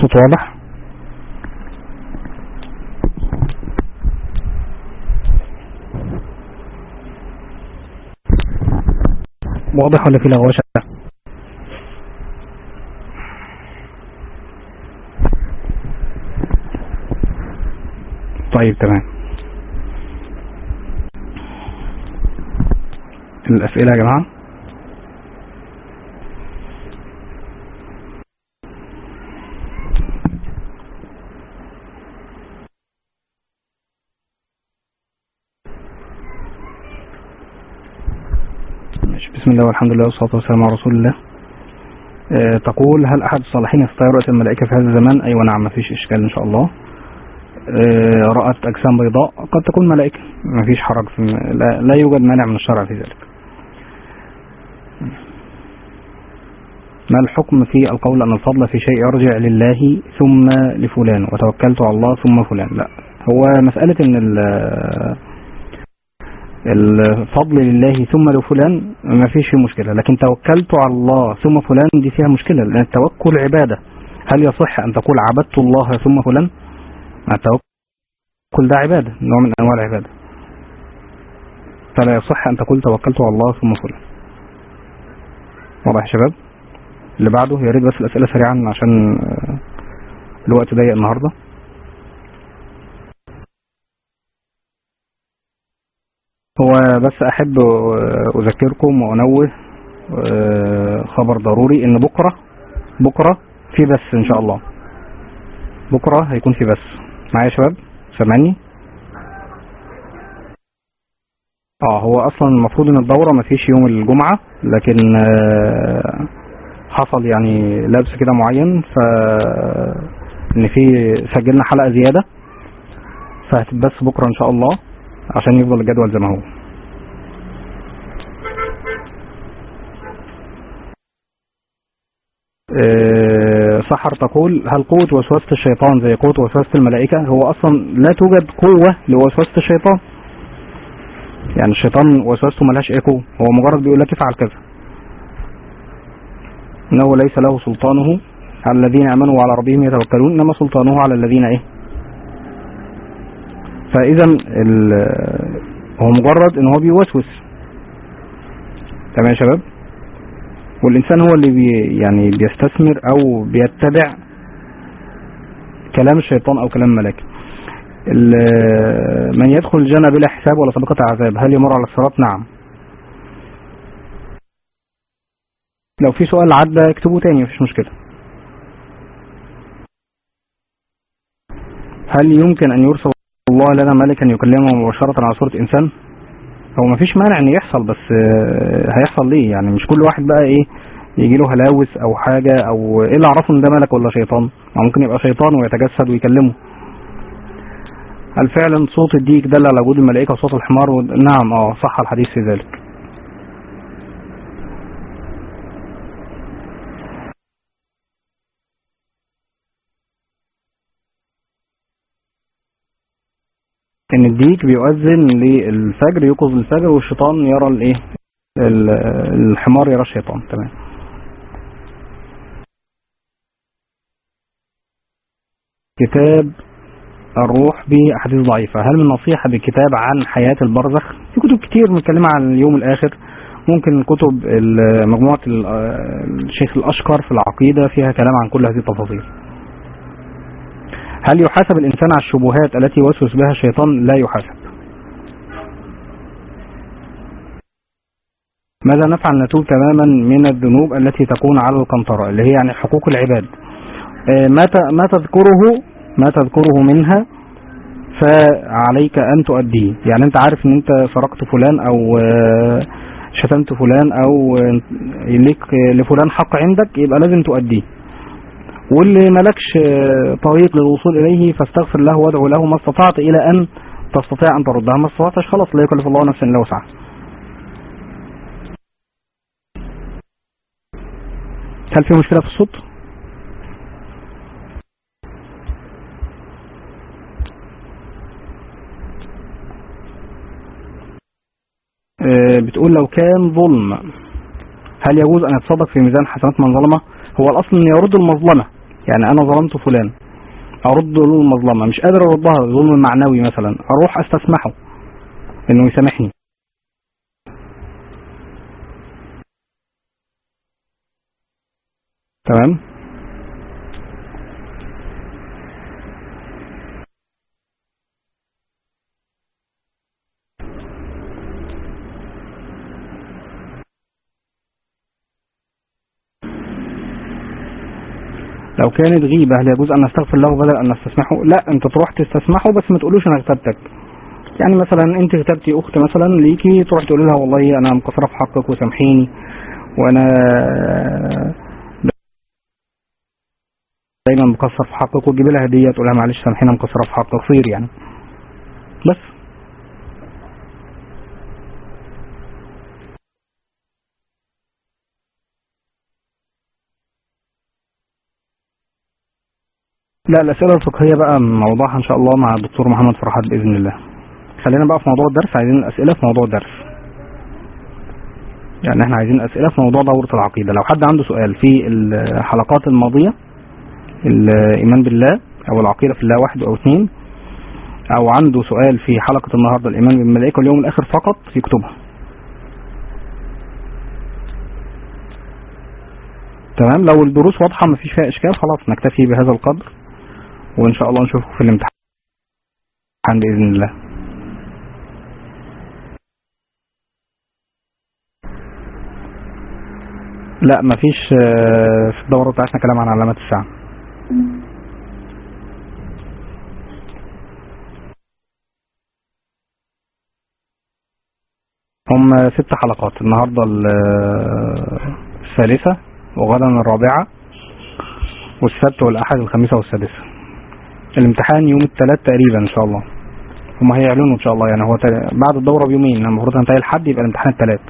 صوت واضح واضح ولا في لغوشة طيب تمام. الأسئلة يا جماعة؟ بسم الله والحمد لله والصلاة والسلام على رسول الله. آه، تقول هل أحد الصالحين يستطيع رؤية الملائكة في هذا الزمان؟ أيوة نعم مفيش إشكال إن شاء الله. آه، رأت أجسام بيضاء. قد تكون ملائكة. مفيش حرج في لا, لا يوجد مانع من الشرع في ذلك. ما الحكم في القول أن الفضل في شيء يرجع لله ثم لفلان؟ وتوكلت على الله ثم فلان. لا هو مسألة أن الفضل لله ثم لفلان ما فيش فيه مشكلة. لكن توكلت على الله ثم فلان دي فيها مشكلة. لأن التوكل عبادة. هل يصح أن تقول عبدت الله ثم فلان؟ التوكل ده عبادة نوع من أنواع العبادة. فلا يصح أن تقول توكلت على الله ثم فلان. واضح يا شباب؟ اللي بعده يا ريت بس الأسئلة سريعا عشان آه، الوقت ضيق النهارده. هو بس أحب أذكركم وأنوه آه، خبر ضروري إن بكرة بكرة في بث إن شاء الله. بكرة هيكون في بث معايا يا شباب؟ سامعني؟ آه هو أصلا المفروض إن الدورة ما فيش يوم الجمعة لكن آه، حصل يعني لبس كده معين ف إن في سجلنا حلقة زيادة فهتتبث بكرة إن شاء الله. عشان يفضل الجدول زي ما هو. آه، سحر تقول هل قوة وسوسة الشيطان زي قوة وسوسة الملائكة؟ هو أصلا لا توجد قوة لوسوسة الشيطان. يعني الشيطان وسوسته ملهاش إيه قوة. هو مجرد بيقول لك افعل كذا. إنه ليس له سلطانه. على الذين آمنوا وعلى ربهم يتوكلون. إنما سلطانه على الذين إيه؟ فاذا هو مجرد إن هو بيوسوس. تمام يا شباب؟ والإنسان هو اللي بي يعني بيستثمر أو بيتبع كلام الشيطان أو كلام ال- من يدخل الجنة بلا حساب ولا سابقة عذاب هل يمر على الصراط؟ نعم. لو في سؤال عدى اكتبوه تاني مفيش مشكلة. هل يمكن أن يرسل الله لنا ملكا يكلمه مباشرة على صورة إنسان. هو مفيش مانع إن يحصل بس آه، هيحصل ليه؟ يعني مش كل واحد بقى إيه يجي له هلاوس أو حاجة أو إيه اللي اعرفه إن ده ملك ولا شيطان؟ ما ممكن يبقى شيطان ويتجسد ويكلمه. هل فعلا صوت الديك دل على وجود الملائكة وصوت الحمار. نعم آه صح الحديث في ذلك. الديك بيؤذن للفجر يوقظ الفجر والشيطان يرى الايه؟ ال- الحمار يرى الشيطان. تمام. كتاب الروح بأحاديث ضعيفة. هل من نصيحة بكتاب عن حياة البرزخ؟ في كتب كتير متكلمة عن اليوم الآخر. ممكن كتب ال- مجموعة ال- الشيخ الأشقر في العقيدة فيها كلام عن كل هذه التفاصيل. هل يحاسب الإنسان على الشبهات التي يوسوس بها الشيطان؟ لا يحاسب. ماذا نفعل؟ نتوب تماما من الذنوب التي تكون على القنطرة اللي هي يعني حقوق العباد. آه، ما تذكره؟ ما تذكره منها؟ فعليك أن تؤديه. يعني أنت عارف أن أنت سرقت فلان أو آه، شتمت فلان أو آه، ليك لفلان حق عندك يبقى لازم تؤديه. واللي ملكش طريق للوصول إليه فاستغفر له وادعو له ما استطعت إلى أن تستطيع أن تردها ما استطعتش خلاص لا يكلف الله نفسا إلا وسعها هل في مشكلة في الصوت؟ آه، بتقول لو كان ظلم هل يجوز أن يتصدق في ميزان حسنات من ظلمة؟ هو الأصل أن يرد المظلمة يعني أنا ظلمت فلان أرد له المظلمة مش قادر اردها ظلم معنوي مثلا أروح أستسمحه إنه يسامحني. تمام؟ لو كانت غيبة هل يجوز أن نستغفر له بدل أن نستسمحه؟ لا أنت تروح تستسمحه بس ما تقولوش أنا اغتبتك. يعني مثلا أنت اغتبتي أخت مثلا ليكي تروح تقول لها والله أنا مقصرة في حقك وسامحيني وأنا دايما مقصر في حقك وتجيب لها هدية تقول لها معلش سامحيني مقصرة في حقك خير يعني. بس. لا الأسئلة الفقهية بقى موضوعها إن شاء الله مع الدكتور محمد فرحات بإذن الله. خلينا بقى في موضوع الدرس عايزين الأسئلة في موضوع الدرس. يعني إحنا عايزين أسئلة في موضوع دورة العقيدة. لو حد عنده سؤال في الحلقات الماضية الإيمان بالله أو العقيدة في الله واحد أو اثنين أو عنده سؤال في حلقة النهاردة الإيمان بالملائكة واليوم الآخر فقط يكتبها. تمام؟ لو الدروس واضحة مفيش فيها إشكال خلاص نكتفي بهذا القدر. وإن شاء الله نشوفكم في الامتحان. بإذن الله. لا مفيش في الدورة بتاعتنا كلام عن علامات الساعة. هم ست حلقات النهاردة الثالثة وغدا الرابعة والسبت والأحد والخميسة والسادسة. الامتحان يوم الثلاث تقريبا إن شاء الله. هم هيعلنوا إن شاء الله يعني. هو بعد الدورة بيومين المفروض هنتهي الحد يبقى الامتحان الثلاث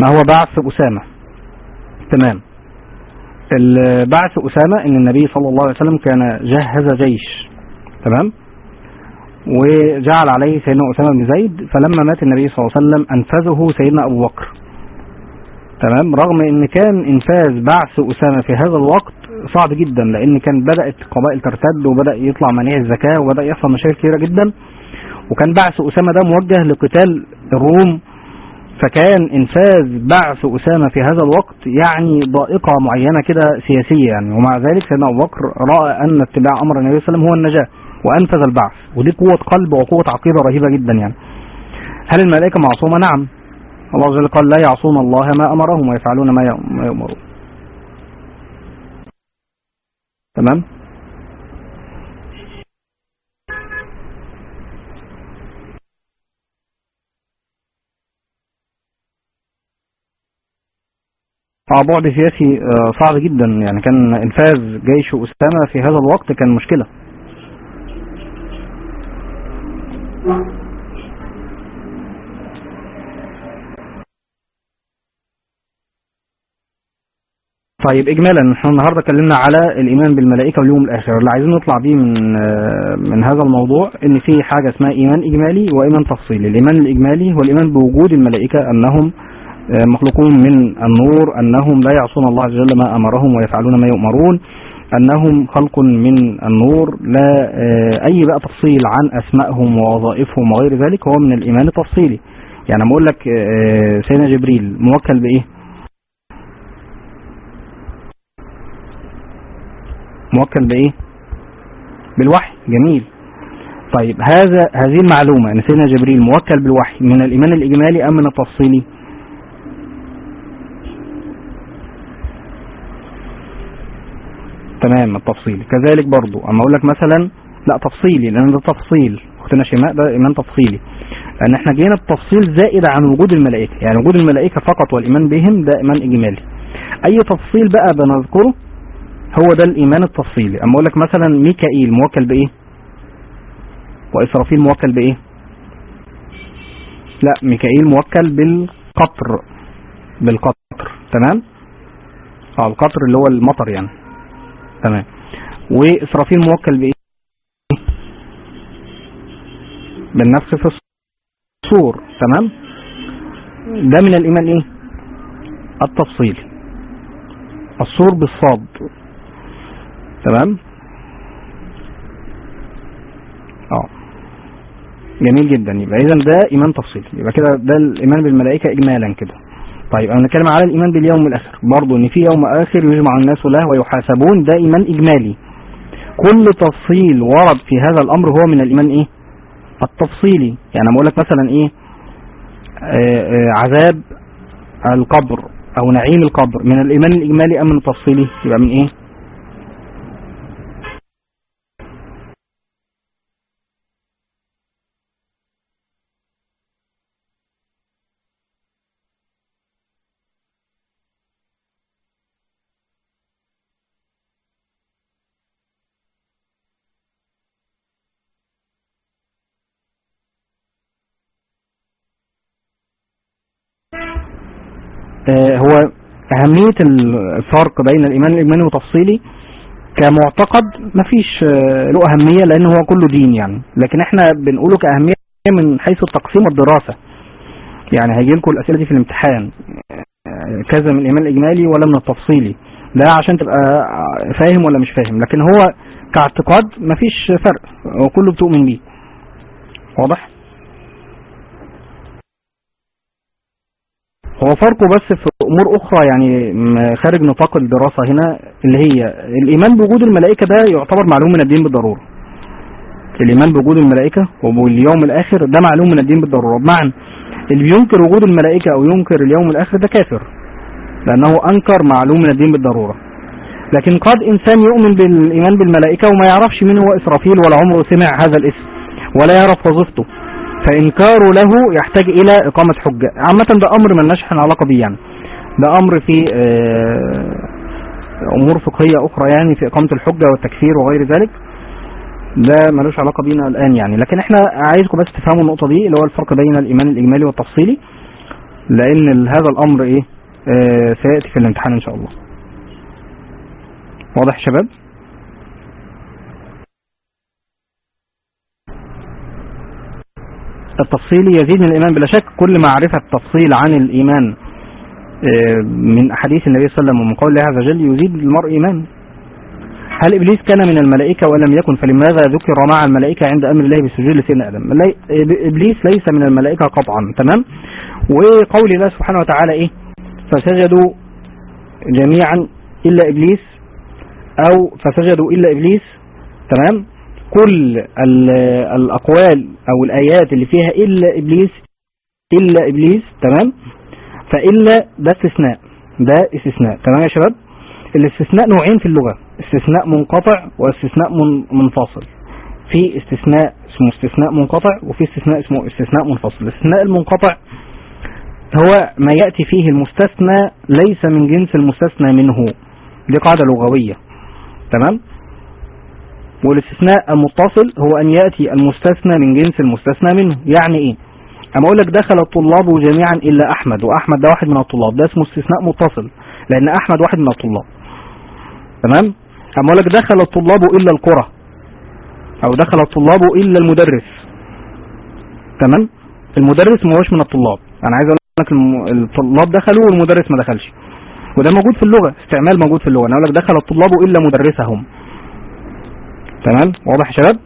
ما هو بعث أسامة. تمام. بعث أسامة إن النبي صلى الله عليه وسلم كان جهز جيش. تمام. وجعل عليه سيدنا أسامة بن زيد فلما مات النبي صلى الله عليه وسلم أنفذه سيدنا أبو بكر. تمام. رغم إن كان إنفاذ بعث أسامة في هذا الوقت صعب جدا لأن كان بدأت قبائل ترتد وبدأ يطلع منيع الزكاة وبدأ يحصل مشاكل كثيره جدا. وكان بعث أسامة ده موجه لقتال الروم. فكان إنفاذ بعث أسامة في هذا الوقت يعني ضائقة معينة كده سياسية يعني. ومع ذلك سيدنا أبو بكر رأى أن اتباع أمر النبي صلى الله عليه وسلم هو النجاة وأنفذ البعث. ودي قوة قلب وقوة عقيدة رهيبة جدا يعني. هل الملائكة معصومة؟ نعم. الله عز وجل قال لا يعصون الله ما أمرهم ويفعلون ما يؤمرون تمام؟ بعد سياسي صعب جدا. يعني كان إنفاذ جيش أسامة في هذا الوقت كان مشكلة. طيب اجمالا إحنا النهارده اتكلمنا على الإيمان بالملائكة واليوم الآخر. اللي عايزين نطلع بيه من من هذا الموضوع إن في حاجة اسمها إيمان إجمالي وإيمان تفصيلي. الإيمان الإجمالي هو الإيمان بوجود الملائكة أنهم مخلوقون من النور أنهم لا يعصون الله عز وجل ما أمرهم ويفعلون ما يؤمرون أنهم خلق من النور لا أي بقى تفصيل عن أسمائهم ووظائفهم وغير ذلك هو من الإيمان التفصيلي. يعني أقول لك سيدنا جبريل موكل بإيه؟ موكل بإيه؟ بالوحي. جميل. طيب هذا هذه المعلومة. ان سيدنا جبريل. موكل بالوحي. من الإيمان الإجمالي أم من التفصيلي؟ تمام التفصيلي. كذلك برضو. أما أقول لك مثلا لا تفصيلي لأن ده تفصيل. اختنا شيماء ده إيمان تفصيلي. لأن إحنا جينا بتفصيل زائد عن وجود الملائكة. يعني وجود الملائكة فقط والإيمان بهم ده ايمان إجمالي. أي تفصيل بقى بنذكره؟ هو ده الإيمان التفصيلي. أما أقول لك مثلا ميكائيل موكل بإيه؟ وإسرافيل موكل بإيه؟ لا ميكائيل موكل بالقطر. بالقطر. تمام؟ آه القطر اللي هو المطر يعني. تمام. وإسرافيل موكل بإيه؟ بالنفس في الصور. تمام؟ ده من الإيمان إيه؟ التفصيلي. الصور بالصاد. تمام؟ آه. جميل جدا. يبقى اذا ده إيمان تفصيلي. يبقى كده ده الإيمان بالملائكة اجمالا كده. طيب أنا بنتكلم على الإيمان باليوم الآخر. برضه إن في يوم آخر يجمع الناس له ويحاسبون ده إيمان إجمالي. كل تفصيل ورد في هذا الأمر هو من الإيمان إيه؟ التفصيلي. يعني بقول لك مثلا إيه؟ آه آه عذاب القبر أو نعيم القبر. من الإيمان الإجمالي أم من التفصيلي؟ يبقى من إيه؟ أهمية الفرق بين الإيمان الإيماني والتفصيلي كمعتقد مفيش آه له أهمية لأن هو كله دين يعني. لكن إحنا بنقوله كأهمية من حيث التقسيم والدراسة يعني هيجي لكم الأسئلة دي في الامتحان. آه كذا من الإيمان الإجمالي ولا من التفصيلي. ده عشان تبقى فاهم ولا مش فاهم. لكن هو كاعتقاد مفيش فرق. هو كله بتؤمن بيه. واضح؟ هو فرقه بس في أمور أخرى يعني خارج نطاق الدراسة هنا اللي هي الإيمان بوجود الملائكة ده يعتبر معلوم من الدين بالضرورة. الإيمان بوجود الملائكة واليوم الآخر ده معلوم من الدين بالضرورة. بمعنى اللي بينكر وجود الملائكة أو ينكر اليوم الآخر ده كافر لأنه أنكر معلوم من الدين بالضرورة. لكن قد إنسان يؤمن بالإيمان بالملائكة وما يعرفش مين هو إسرافيل ولا عمره سمع هذا الاسم ولا يعرف وظيفته. فإنكاره له يحتاج إلى إقامة حجة عامة ده أمر ملناش إحنا علاقة بيه يعني. ده أمر في أمور فقهية أخرى يعني في إقامة الحجة والتكفير وغير ذلك. ده ملوش علاقة بينا الآن يعني. لكن إحنا عايزكم بس تفهموا النقطة دي اللي هو الفرق بين الإيمان الإجمالي والتفصيلي. لأن هذا الأمر إيه؟ آه سيأتي في الامتحان إن شاء الله. واضح يا شباب؟ التفصيلي يزيد من الإيمان بلا شك. كل معرفة تفصيل عن الإيمان من أحاديث النبي صلى الله عليه وسلم ومن قول الله عز وجل يزيد المرء إيمان. هل إبليس كان من الملائكة ولم يكن؟ فلماذا ذكر مع الملائكة عند أمر الله بالسجود لسيدنا آدم؟ إبليس ليس من الملائكة قطعا تمام؟ وقول الله سبحانه وتعالى إيه؟ فسجدوا جميعا إلا إبليس أو فسجدوا إلا إبليس تمام؟ كل الأقوال أو الآيات اللي فيها إلا إبليس إلا إبليس تمام؟ فإلا ده استثناء ده استثناء تمام يا شباب؟ الاستثناء نوعين في اللغة استثناء منقطع واستثناء منفصل. في استثناء اسمه استثناء منقطع وفي استثناء اسمه استثناء منفصل. الاستثناء المنقطع هو ما يأتي فيه المستثنى ليس من جنس المستثنى منه دي قاعدة لغوية تمام؟ والاستثناء المتصل هو أن يأتي المستثنى من جنس المستثنى منه. يعني إيه؟ أما أقول لك دخل الطلاب جميعا إلا أحمد وأحمد ده واحد من الطلاب. ده اسمه استثناء متصل لأن أحمد واحد من الطلاب. تمام؟ أما أقول لك دخل الطلاب إلا القرى أو دخل الطلاب إلا المدرس. تمام؟ المدرس ما هوش من الطلاب. أنا عايز أقول لك الطلاب دخلوا والمدرس ما دخلش. وده موجود في اللغة استعمال موجود في اللغة. أنا أقول لك دخل الطلاب إلا مدرسهم. تمام؟ واضح يا شباب؟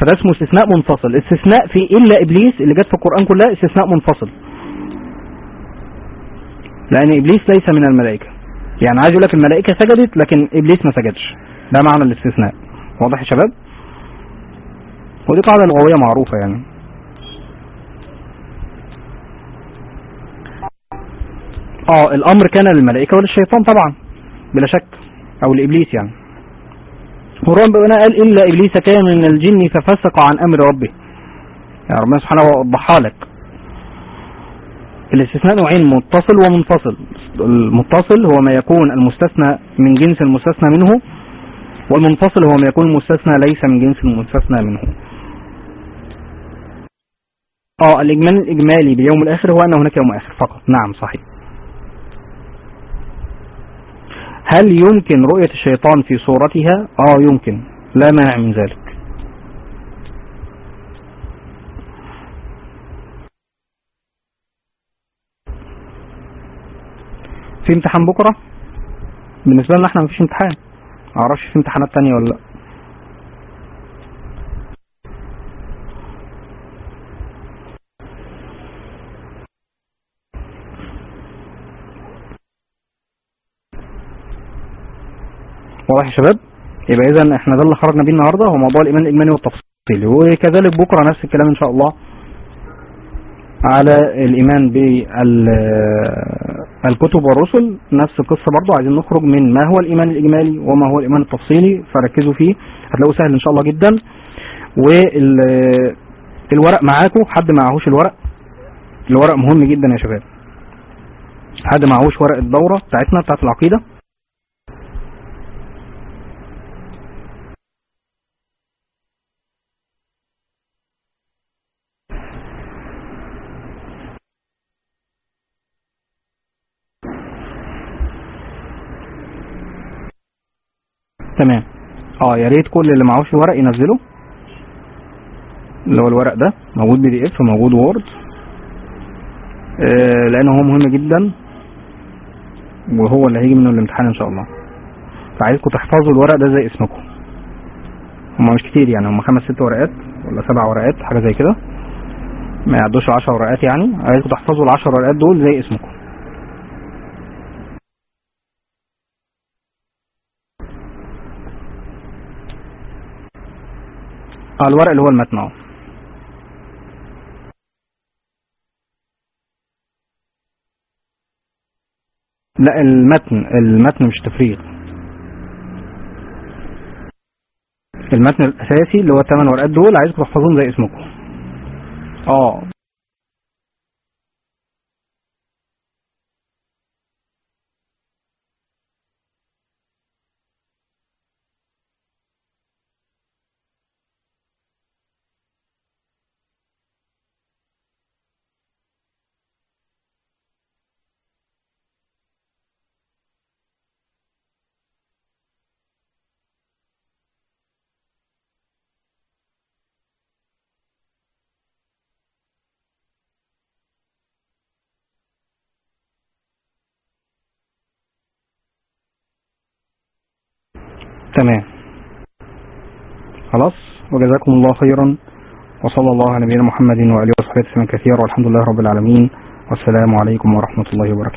فده اسمه استثناء منفصل. استثناء في إلا إبليس اللي جت في القرآن كلها استثناء منفصل. لأن إبليس ليس من الملائكة. يعني عايز يقول لك الملائكة سجدت لكن إبليس ما سجدش. ده معنى الاستثناء. واضح يا شباب؟ ودي قاعدة لغوية معروفة يعني. آه الأمر كان للملائكة وللشيطان طبعا بلا شك أو لإبليس يعني. وربنا قال إلا إبليس كان من الجن ففسق عن أمر ربه. يعني ربنا سبحانه وضحها لك. الاستثناء نوعين متصل ومنفصل. المتصل هو ما يكون المستثنى من جنس المستثنى منه والمنفصل هو ما يكون المستثنى ليس من جنس المستثنى منه. آه الاجمال الإجمالي باليوم الآخر هو أن هناك يوم آخر فقط. نعم صحيح. هل يمكن رؤية الشيطان في صورتها؟ آه يمكن. لا مانع من ذلك. في امتحان بكرة؟ بالنسبة لنا إحنا مفيش امتحان. معرفش في امتحانات تانية ولا لا. واضح يا شباب. يبقى اذا إحنا ده اللي خرجنا بيه النهارده هو موضوع الإيمان الإجمالي والتفصيلي. وكذلك بكرة نفس الكلام إن شاء الله على الإيمان بالكتب والرسل. نفس القصة برضو عايزين نخرج من ما هو الإيمان الإجمالي وما هو الإيمان التفصيلي. فركزوا فيه هتلاقوه سهل إن شاء الله جدا. والورق معاكم حد معهوش الورق؟ الورق مهم جدا يا شباب. حد معهوش ورق الدورة بتاعتنا بتاعت العقيدة؟ تمام. آه يا ريت كل اللي معهوش الورق ينزله. اللي هو الورق ده موجود PDF موجود Word آه لأنه هو مهم جدا. وهو اللي هيجي منه الامتحان إن شاء الله. فعايزكم تحفظوا الورق ده زي اسمكم. هما مش كتير يعني هما خمس ست ورقات ولا سبع ورقات حاجة زي كده. ما يعدوش 10 ورقات يعني. عايزكم تحفظوا ال 10 ورقات دول زي اسمكم. آه الورق اللي هو المتن آه لا المتن المتن مش تفريغ. المتن الأساسي اللي هو الثمان ورقات دول عايزكم تحفظوهم زي اسمكم. آه. تمام. خلاص؟ وجزاكم الله خيرا. وصلى الله على نبينا محمد وعلى آله وصحبه وسلم كثيرا والحمد لله رب العالمين. والسلام عليكم ورحمة الله وبركاته.